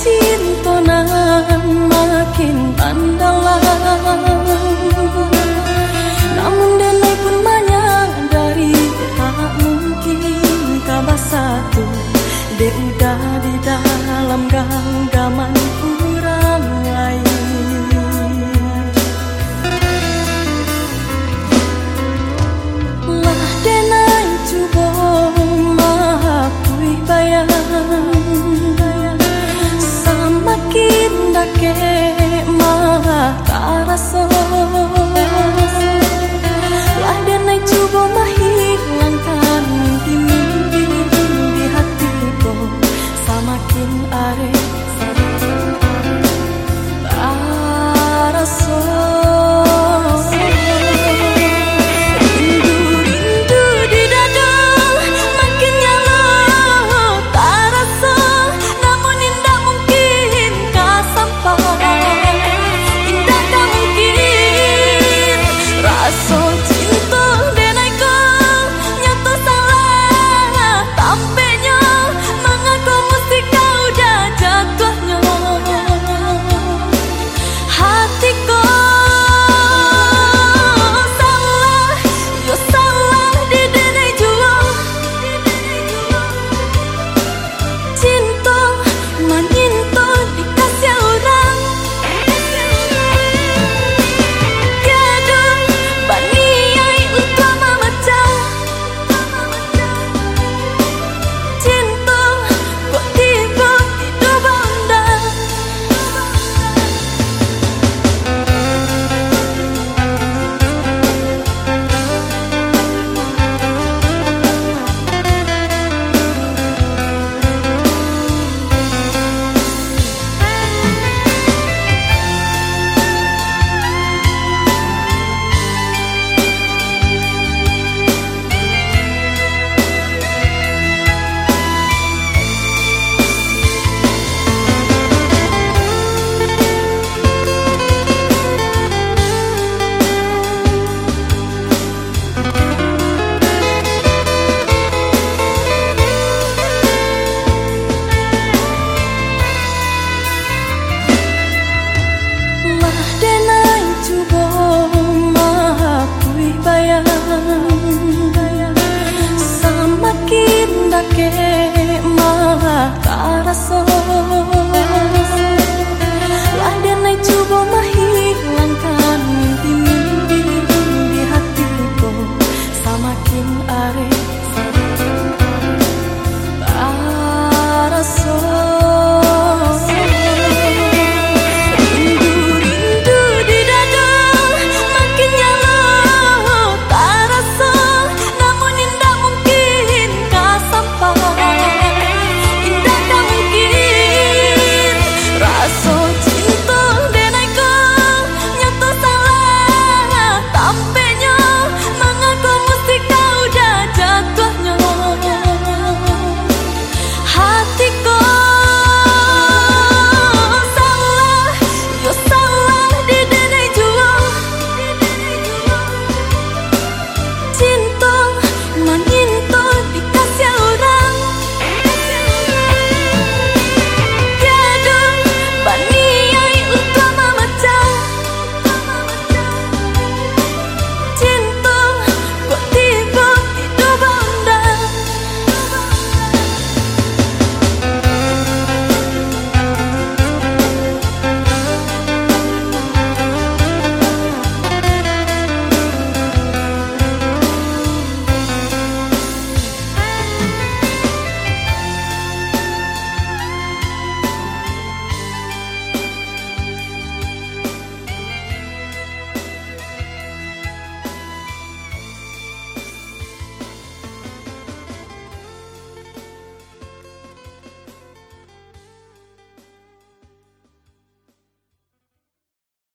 ti 만났어. Mah karasa